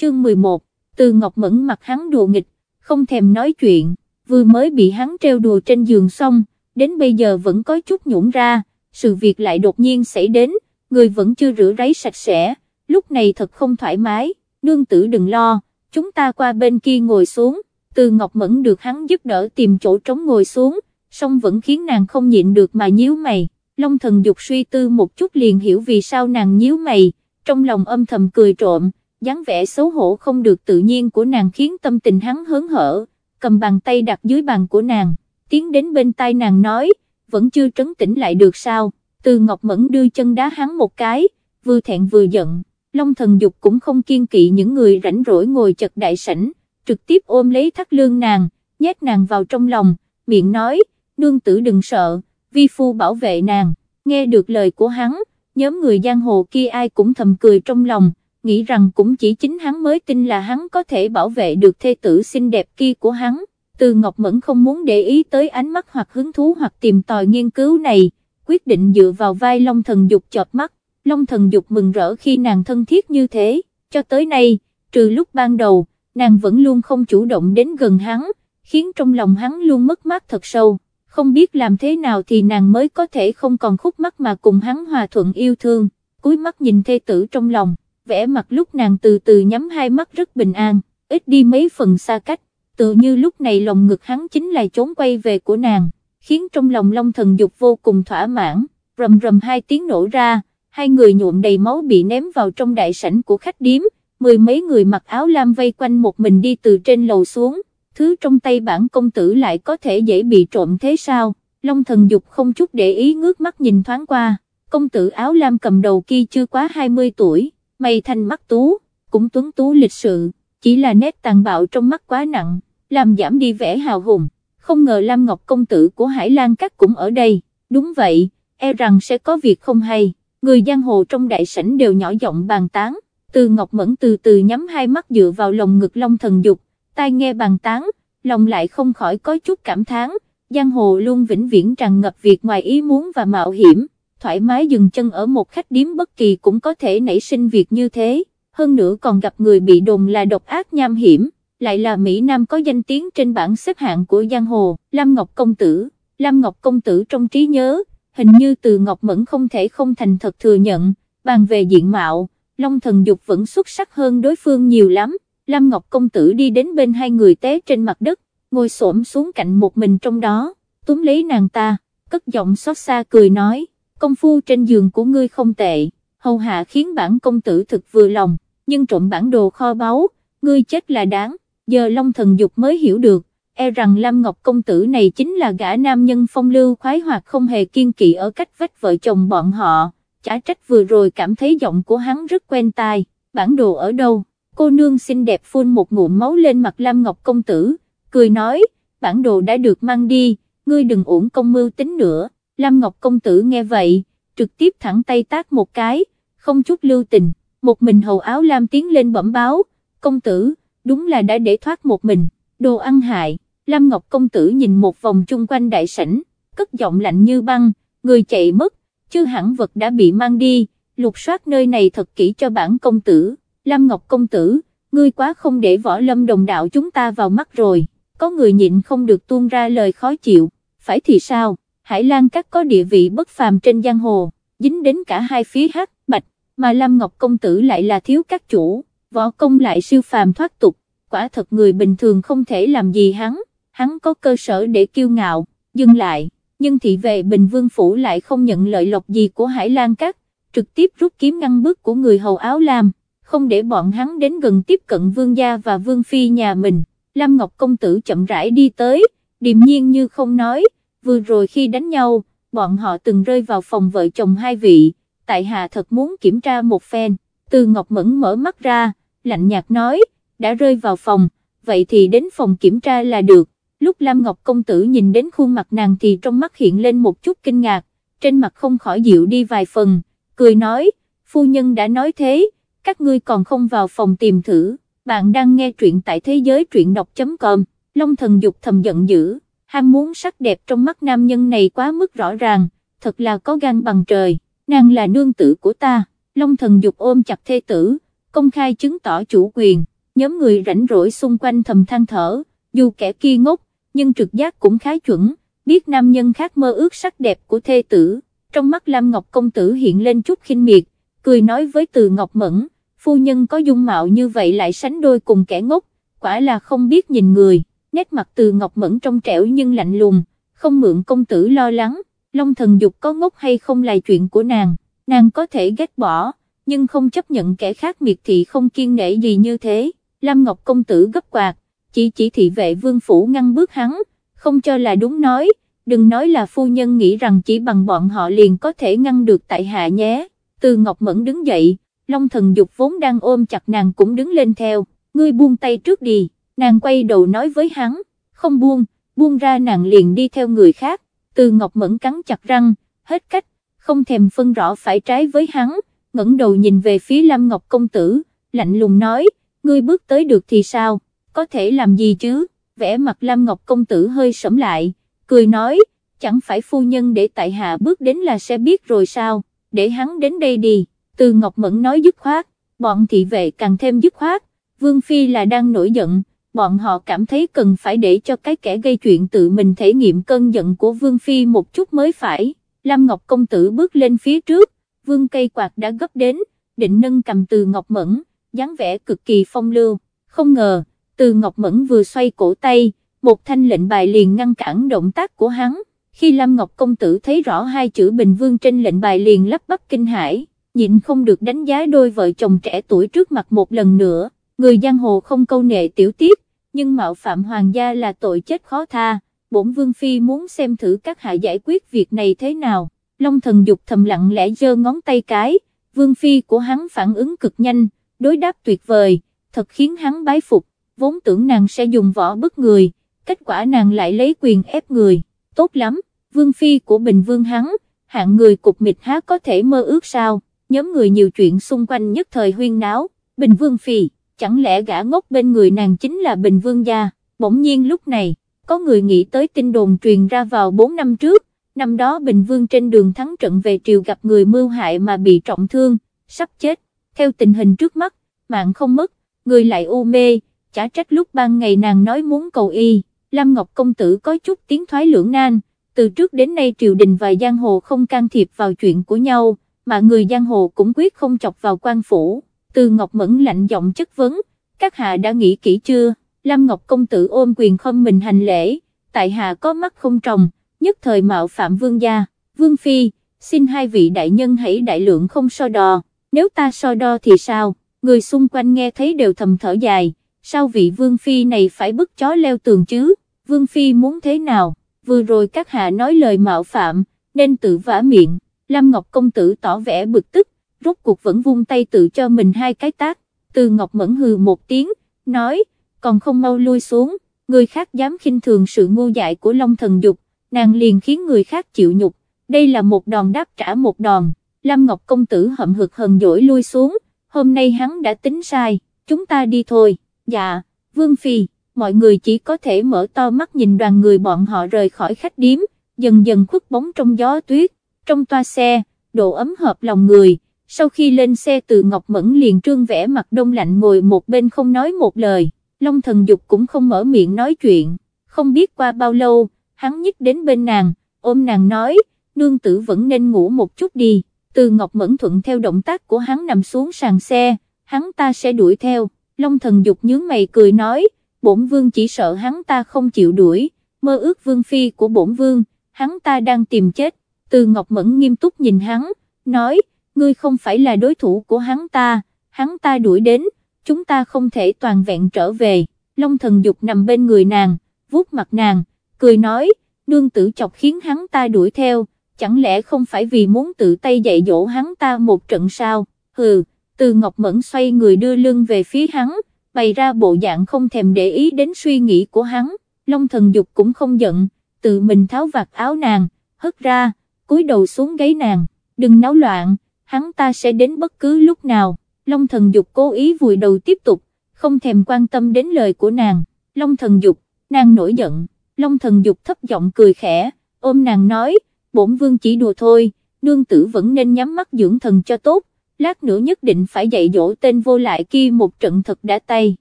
chương 11, từ Ngọc Mẫn mặt hắn đùa nghịch, không thèm nói chuyện, vừa mới bị hắn treo đùa trên giường xong, đến bây giờ vẫn có chút nhũn ra, sự việc lại đột nhiên xảy đến, người vẫn chưa rửa ráy sạch sẽ, lúc này thật không thoải mái, nương tử đừng lo, chúng ta qua bên kia ngồi xuống, từ Ngọc Mẫn được hắn giúp đỡ tìm chỗ trống ngồi xuống, song vẫn khiến nàng không nhịn được mà nhíu mày, Long thần dục suy tư một chút liền hiểu vì sao nàng nhíu mày, trong lòng âm thầm cười trộm, dáng vẻ xấu hổ không được tự nhiên của nàng khiến tâm tình hắn hớn hở, cầm bàn tay đặt dưới bàn của nàng, tiến đến bên tai nàng nói, vẫn chưa trấn tĩnh lại được sao, từ Ngọc Mẫn đưa chân đá hắn một cái, vừa thẹn vừa giận, Long thần dục cũng không kiên kỵ những người rảnh rỗi ngồi chật đại sảnh, trực tiếp ôm lấy thắt lương nàng, nhét nàng vào trong lòng, miệng nói, nương tử đừng sợ, vi phu bảo vệ nàng, nghe được lời của hắn, nhóm người giang hồ kia ai cũng thầm cười trong lòng, nghĩ rằng cũng chỉ chính hắn mới tin là hắn có thể bảo vệ được thê tử xinh đẹp kia của hắn. Từ Ngọc Mẫn không muốn để ý tới ánh mắt hoặc hứng thú hoặc tìm tòi nghiên cứu này, quyết định dựa vào vai Long Thần Dục chọt mắt, Long Thần Dục mừng rỡ khi nàng thân thiết như thế, cho tới nay, trừ lúc ban đầu, nàng vẫn luôn không chủ động đến gần hắn, khiến trong lòng hắn luôn mất mát thật sâu, không biết làm thế nào thì nàng mới có thể không còn khúc mắc mà cùng hắn hòa thuận yêu thương, cúi mắt nhìn thê tử trong lòng vẻ mặt lúc nàng từ từ nhắm hai mắt rất bình an, ít đi mấy phần xa cách, tự như lúc này lòng ngực hắn chính là trốn quay về của nàng, khiến trong lòng long thần dục vô cùng thỏa mãn, rầm rầm hai tiếng nổ ra, hai người nhuộm đầy máu bị ném vào trong đại sảnh của khách điếm, mười mấy người mặc áo lam vây quanh một mình đi từ trên lầu xuống, thứ trong tay bản công tử lại có thể dễ bị trộm thế sao, long thần dục không chút để ý ngước mắt nhìn thoáng qua, công tử áo lam cầm đầu kia chưa quá 20 tuổi mày thành mắt tú, cũng tuấn tú lịch sự, chỉ là nét tàn bạo trong mắt quá nặng, làm giảm đi vẻ hào hùng, không ngờ Lam Ngọc công tử của Hải Lan Các cũng ở đây, đúng vậy, e rằng sẽ có việc không hay, người giang hồ trong đại sảnh đều nhỏ giọng bàn tán, từ Ngọc Mẫn từ từ nhắm hai mắt dựa vào lồng ngực Long Thần Dục, tai nghe bàn tán, lòng lại không khỏi có chút cảm thán, giang hồ luôn vĩnh viễn tràn ngập việc ngoài ý muốn và mạo hiểm thoải mái dừng chân ở một khách điếm bất kỳ cũng có thể nảy sinh việc như thế, hơn nữa còn gặp người bị đồn là độc ác nham hiểm, lại là Mỹ Nam có danh tiếng trên bảng xếp hạng của giang hồ, Lam Ngọc Công Tử, Lam Ngọc Công Tử trong trí nhớ, hình như từ Ngọc Mẫn không thể không thành thật thừa nhận, bàn về diện mạo, Long Thần Dục vẫn xuất sắc hơn đối phương nhiều lắm, Lam Ngọc Công Tử đi đến bên hai người té trên mặt đất, ngồi xổm xuống cạnh một mình trong đó, túm lấy nàng ta, cất giọng xót xa cười nói công phu trên giường của ngươi không tệ, hầu hạ khiến bản công tử thực vừa lòng, nhưng trộm bản đồ kho báu, ngươi chết là đáng, giờ Long thần dục mới hiểu được, e rằng Lam Ngọc công tử này chính là gã nam nhân phong lưu khoái hoạt không hề kiên kỵ ở cách vách vợ chồng bọn họ, chả trách vừa rồi cảm thấy giọng của hắn rất quen tai, bản đồ ở đâu, cô nương xinh đẹp phun một ngụm máu lên mặt Lam Ngọc công tử, cười nói, bản đồ đã được mang đi, ngươi đừng uổng công mưu tính nữa. Lam Ngọc Công Tử nghe vậy, trực tiếp thẳng tay tác một cái, không chút lưu tình, một mình hầu áo Lam tiến lên bẩm báo, công tử, đúng là đã để thoát một mình, đồ ăn hại, Lam Ngọc Công Tử nhìn một vòng chung quanh đại sảnh, cất giọng lạnh như băng, người chạy mất, chứ hẳn vật đã bị mang đi, lục soát nơi này thật kỹ cho bản công tử, Lam Ngọc Công Tử, ngươi quá không để võ lâm đồng đạo chúng ta vào mắt rồi, có người nhịn không được tuôn ra lời khó chịu, phải thì sao? Hải Lan Các có địa vị bất phàm trên giang hồ, dính đến cả hai phía hắc, bạch, mà Lam Ngọc Công Tử lại là thiếu các chủ, võ công lại siêu phàm thoát tục, quả thật người bình thường không thể làm gì hắn, hắn có cơ sở để kiêu ngạo, dừng lại, nhưng thị vệ Bình Vương Phủ lại không nhận lợi lộc gì của Hải Lan Các, trực tiếp rút kiếm ngăn bước của người hầu áo lam, không để bọn hắn đến gần tiếp cận Vương Gia và Vương Phi nhà mình, Lam Ngọc Công Tử chậm rãi đi tới, điềm nhiên như không nói, vừa rồi khi đánh nhau, bọn họ từng rơi vào phòng vợ chồng hai vị, tại hạ thật muốn kiểm tra một phen, từ Ngọc Mẫn mở mắt ra, lạnh nhạt nói, đã rơi vào phòng, vậy thì đến phòng kiểm tra là được, lúc Lam Ngọc Công Tử nhìn đến khuôn mặt nàng thì trong mắt hiện lên một chút kinh ngạc, trên mặt không khỏi dịu đi vài phần, cười nói, phu nhân đã nói thế, các ngươi còn không vào phòng tìm thử, bạn đang nghe truyện tại thế giới truyện đọc.com, Long thần dục thầm giận dữ ham muốn sắc đẹp trong mắt nam nhân này quá mức rõ ràng, thật là có gan bằng trời, nàng là nương tử của ta, Long thần dục ôm chặt thê tử, công khai chứng tỏ chủ quyền, nhóm người rảnh rỗi xung quanh thầm than thở, dù kẻ kia ngốc, nhưng trực giác cũng khá chuẩn, biết nam nhân khác mơ ước sắc đẹp của thê tử, trong mắt Lam Ngọc công tử hiện lên chút khinh miệt, cười nói với từ Ngọc Mẫn, phu nhân có dung mạo như vậy lại sánh đôi cùng kẻ ngốc, quả là không biết nhìn người, nét mặt từ Ngọc Mẫn trong trẻo nhưng lạnh lùng, không mượn công tử lo lắng, Long thần dục có ngốc hay không là chuyện của nàng, nàng có thể ghét bỏ, nhưng không chấp nhận kẻ khác miệt thị không kiên nể gì như thế, Lam Ngọc công tử gấp quạt, chỉ chỉ thị vệ vương phủ ngăn bước hắn, không cho là đúng nói, đừng nói là phu nhân nghĩ rằng chỉ bằng bọn họ liền có thể ngăn được tại hạ nhé, từ Ngọc Mẫn đứng dậy, Long thần dục vốn đang ôm chặt nàng cũng đứng lên theo, ngươi buông tay trước đi, nàng quay đầu nói với hắn, không buông, buông ra nàng liền đi theo người khác, từ Ngọc Mẫn cắn chặt răng, hết cách, không thèm phân rõ phải trái với hắn, ngẩng đầu nhìn về phía Lam Ngọc Công Tử, lạnh lùng nói, ngươi bước tới được thì sao, có thể làm gì chứ, vẽ mặt Lam Ngọc Công Tử hơi sẫm lại, cười nói, chẳng phải phu nhân để tại hạ bước đến là sẽ biết rồi sao, để hắn đến đây đi, từ Ngọc Mẫn nói dứt khoát, bọn thị vệ càng thêm dứt khoát, Vương Phi là đang nổi giận, bọn họ cảm thấy cần phải để cho cái kẻ gây chuyện tự mình thể nghiệm cơn giận của Vương Phi một chút mới phải, Lam Ngọc Công Tử bước lên phía trước, Vương cây quạt đã gấp đến, định nâng cầm từ Ngọc Mẫn, dáng vẻ cực kỳ phong lưu, không ngờ, từ Ngọc Mẫn vừa xoay cổ tay, một thanh lệnh bài liền ngăn cản động tác của hắn, khi Lam Ngọc Công Tử thấy rõ hai chữ Bình Vương trên lệnh bài liền lắp bắp kinh hãi, nhịn không được đánh giá đôi vợ chồng trẻ tuổi trước mặt một lần nữa, người giang hồ không câu nệ tiểu tiết, nhưng mạo phạm hoàng gia là tội chết khó tha, bổn Vương Phi muốn xem thử các hạ giải quyết việc này thế nào, Long thần dục thầm lặng lẽ giơ ngón tay cái, Vương Phi của hắn phản ứng cực nhanh, đối đáp tuyệt vời, thật khiến hắn bái phục, vốn tưởng nàng sẽ dùng võ bức người, kết quả nàng lại lấy quyền ép người, tốt lắm, Vương Phi của Bình Vương hắn, hạng người cục mịch há có thể mơ ước sao, nhóm người nhiều chuyện xung quanh nhất thời huyên náo, Bình Vương Phi, chẳng lẽ gã ngốc bên người nàng chính là Bình Vương gia, bỗng nhiên lúc này, có người nghĩ tới tin đồn truyền ra vào 4 năm trước, năm đó Bình Vương trên đường thắng trận về triều gặp người mưu hại mà bị trọng thương, sắp chết, theo tình hình trước mắt, mạng không mất, người lại u mê, chả trách lúc ban ngày nàng nói muốn cầu y, Lam Ngọc Công Tử có chút tiếng thoái lưỡng nan, từ trước đến nay triều đình và giang hồ không can thiệp vào chuyện của nhau, mà người giang hồ cũng quyết không chọc vào quan phủ, từ Ngọc Mẫn lạnh giọng chất vấn, các hạ đã nghĩ kỹ chưa, Lam Ngọc Công Tử ôm quyền không mình hành lễ, tại hạ có mắt không trồng, nhất thời mạo phạm vương gia, vương phi, xin hai vị đại nhân hãy đại lượng không so đo, nếu ta so đo thì sao, người xung quanh nghe thấy đều thầm thở dài, sao vị vương phi này phải bức chó leo tường chứ, vương phi muốn thế nào, vừa rồi các hạ nói lời mạo phạm, nên tự vả miệng, Lam Ngọc công tử tỏ vẻ bực tức, rốt cuộc vẫn vung tay tự cho mình hai cái tác, từ Ngọc mẫn hừ một tiếng, nói, còn không mau lui xuống, người khác dám khinh thường sự ngu dại của Long thần dục, nàng liền khiến người khác chịu nhục, đây là một đòn đáp trả một đòn, Lam Ngọc công tử hậm hực hờn dỗi lui xuống, hôm nay hắn đã tính sai, chúng ta đi thôi, dạ, Vương Phi, mọi người chỉ có thể mở to mắt nhìn đoàn người bọn họ rời khỏi khách điếm, dần dần khuất bóng trong gió tuyết, trong toa xe, độ ấm hợp lòng người, sau khi lên xe từ Ngọc Mẫn liền trương vẽ mặt đông lạnh ngồi một bên không nói một lời, Long thần dục cũng không mở miệng nói chuyện, không biết qua bao lâu, hắn nhích đến bên nàng, ôm nàng nói, nương tử vẫn nên ngủ một chút đi, từ Ngọc Mẫn thuận theo động tác của hắn nằm xuống sàn xe, hắn ta sẽ đuổi theo, Long thần dục nhướng mày cười nói, bổn vương chỉ sợ hắn ta không chịu đuổi, mơ ước vương phi của bổn vương, hắn ta đang tìm chết, từ Ngọc Mẫn nghiêm túc nhìn hắn, nói, ngươi không phải là đối thủ của hắn ta, hắn ta đuổi đến, chúng ta không thể toàn vẹn trở về, Long thần dục nằm bên người nàng, vuốt mặt nàng, cười nói, nương tử chọc khiến hắn ta đuổi theo, chẳng lẽ không phải vì muốn tự tay dạy dỗ hắn ta một trận sao, hừ, từ Ngọc Mẫn xoay người đưa lưng về phía hắn, bày ra bộ dạng không thèm để ý đến suy nghĩ của hắn, Long thần dục cũng không giận, tự mình tháo vạt áo nàng, hất ra, cúi đầu xuống gáy nàng, đừng náo loạn, hắn ta sẽ đến bất cứ lúc nào, Long thần dục cố ý vùi đầu tiếp tục, không thèm quan tâm đến lời của nàng, Long thần dục, nàng nổi giận. Long thần dục thấp giọng cười khẽ, ôm nàng nói, bổn vương chỉ đùa thôi, nương tử vẫn nên nhắm mắt dưỡng thần cho tốt, lát nữa nhất định phải dạy dỗ tên vô lại kia một trận thật đã tay,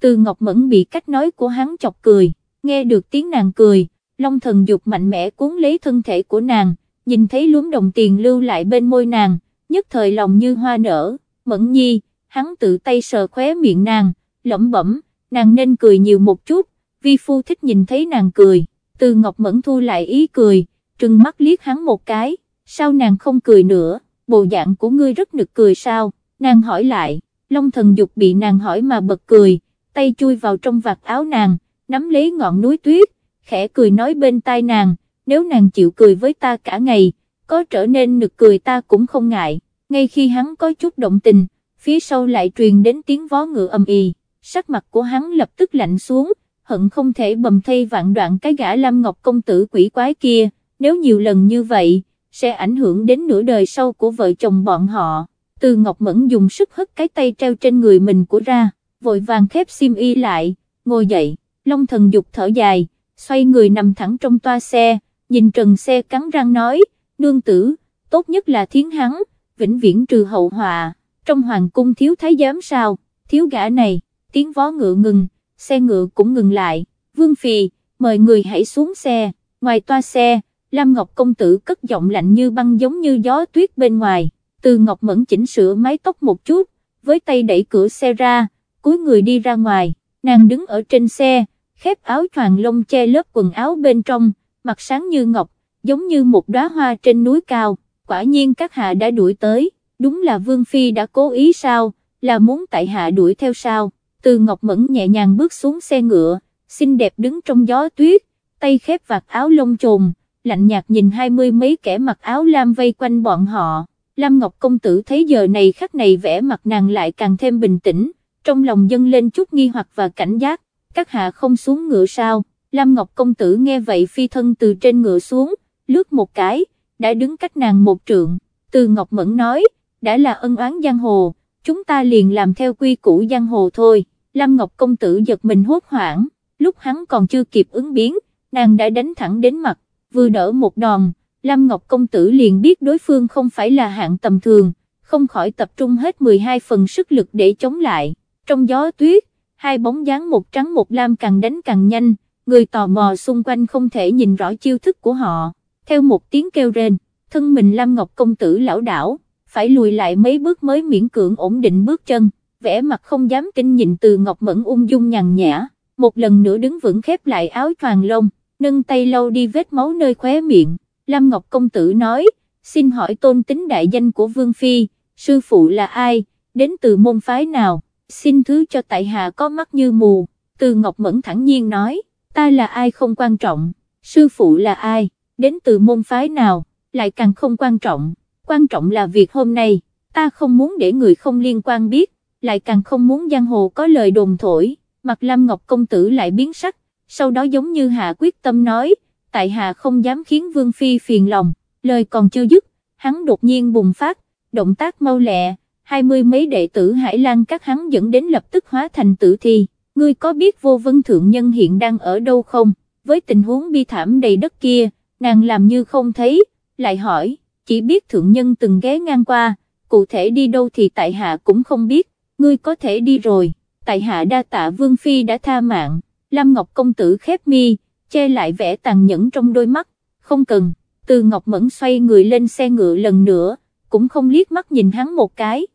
từ Ngọc Mẫn bị cách nói của hắn chọc cười, nghe được tiếng nàng cười, Long thần dục mạnh mẽ cuốn lấy thân thể của nàng, nhìn thấy lúm đồng tiền lưu lại bên môi nàng, nhất thời lòng như hoa nở, Mẫn nhi, hắn tự tay sờ khóe miệng nàng, lẩm bẩm, nàng nên cười nhiều một chút, vi phu thích nhìn thấy nàng cười, từ Ngọc Mẫn thu lại ý cười, trừng mắt liếc hắn một cái, sao nàng không cười nữa, bộ dạng của ngươi rất nực cười sao, nàng hỏi lại, Long thần dục bị nàng hỏi mà bật cười, tay chui vào trong vạt áo nàng, nắm lấy ngọn núi tuyết, khẽ cười nói bên tai nàng, nếu nàng chịu cười với ta cả ngày, có trở nên nực cười ta cũng không ngại, ngay khi hắn có chút động tình, phía sau lại truyền đến tiếng vó ngựa âm ì, sắc mặt của hắn lập tức lạnh xuống, hận không thể bầm thay vạn đoạn cái gã Lam Ngọc công tử quỷ quái kia, nếu nhiều lần như vậy, sẽ ảnh hưởng đến nửa đời sau của vợ chồng bọn họ. Từ Ngọc Mẫn dùng sức hất cái tay treo trên người mình của ra, vội vàng khép sim y lại, ngồi dậy, Long thần dục thở dài, xoay người nằm thẳng trong toa xe, nhìn trần xe cắn răng nói, nương tử, tốt nhất là thiến hắn, vĩnh viễn trừ hậu họa, trong hoàng cung thiếu thái giám sao, thiếu gã này, tiếng vó ngựa ngừng, xe ngựa cũng ngừng lại, vương phi, mời người hãy xuống xe, ngoài toa xe, Lam Ngọc công tử cất giọng lạnh như băng giống như gió tuyết bên ngoài, từ Ngọc Mẫn chỉnh sửa mái tóc một chút, với tay đẩy cửa xe ra, cúi người đi ra ngoài, nàng đứng ở trên xe, khép áo choàng lông che lớp quần áo bên trong, mặt sáng như ngọc, giống như một đóa hoa trên núi cao, quả nhiên các hạ đã đuổi tới, đúng là Vương Phi đã cố ý sao, là muốn tại hạ đuổi theo sao, từ Ngọc Mẫn nhẹ nhàng bước xuống xe ngựa, xinh đẹp đứng trong gió tuyết, tay khép vạt áo lông trồn, lạnh nhạt nhìn hai mươi mấy kẻ mặc áo lam vây quanh bọn họ, Lam Ngọc Công Tử thấy giờ này khắc này vẽ mặt nàng lại càng thêm bình tĩnh, trong lòng dâng lên chút nghi hoặc và cảnh giác, các hạ không xuống ngựa sao, Lam Ngọc Công Tử nghe vậy phi thân từ trên ngựa xuống, lướt một cái, đã đứng cách nàng một trượng, từ Ngọc Mẫn nói, đã là ân oán giang hồ, chúng ta liền làm theo quy củ giang hồ thôi, Lam Ngọc Công Tử giật mình hốt hoảng, lúc hắn còn chưa kịp ứng biến, nàng đã đánh thẳng đến mặt, vừa đỡ một đòn, Lam Ngọc Công Tử liền biết đối phương không phải là hạng tầm thường, không khỏi tập trung hết 12 phần sức lực để chống lại, trong gió tuyết, hai bóng dáng một trắng một lam càng đánh càng nhanh, người tò mò xung quanh không thể nhìn rõ chiêu thức của họ, theo một tiếng kêu rên, thân mình Lam Ngọc Công Tử lão đảo, phải lùi lại mấy bước mới miễn cưỡng ổn định bước chân, vẻ mặt không dám tin nhìn từ Ngọc Mẫn ung dung nhàn nhã, một lần nữa đứng vững khép lại áo choàng lông, nâng tay lâu đi vết máu nơi khóe miệng, Lam Ngọc Công Tử nói, xin hỏi tôn tính đại danh của Vương Phi, sư phụ là ai, đến từ môn phái nào, xin thứ cho tại hạ có mắt như mù, từ Ngọc Mẫn thẳng nhiên nói, ta là ai không quan trọng, sư phụ là ai, đến từ môn phái nào, lại càng không quan trọng, quan trọng là việc hôm nay, ta không muốn để người không liên quan biết, lại càng không muốn giang hồ có lời đồn thổi, mặt Lam Ngọc Công Tử lại biến sắc, sau đó giống như hạ quyết tâm nói, tại hạ không dám khiến Vương Phi phiền lòng, lời còn chưa dứt, hắn đột nhiên bùng phát, động tác mau lẹ, hai mươi mấy đệ tử Hải Lan các hắn dẫn đến lập tức hóa thành tử thi, ngươi có biết vô vân thượng nhân hiện đang ở đâu không, với tình huống bi thảm đầy đất kia, nàng làm như không thấy, lại hỏi, chỉ biết thượng nhân từng ghé ngang qua, cụ thể đi đâu thì tại hạ cũng không biết, ngươi có thể đi rồi, tại hạ đa tạ Vương Phi đã tha mạng, Lam Ngọc Công Tử khép mi, che lại vẻ tàn nhẫn trong đôi mắt, không cần, từ Ngọc Mẫn xoay người lên xe ngựa lần nữa, cũng không liếc mắt nhìn hắn một cái,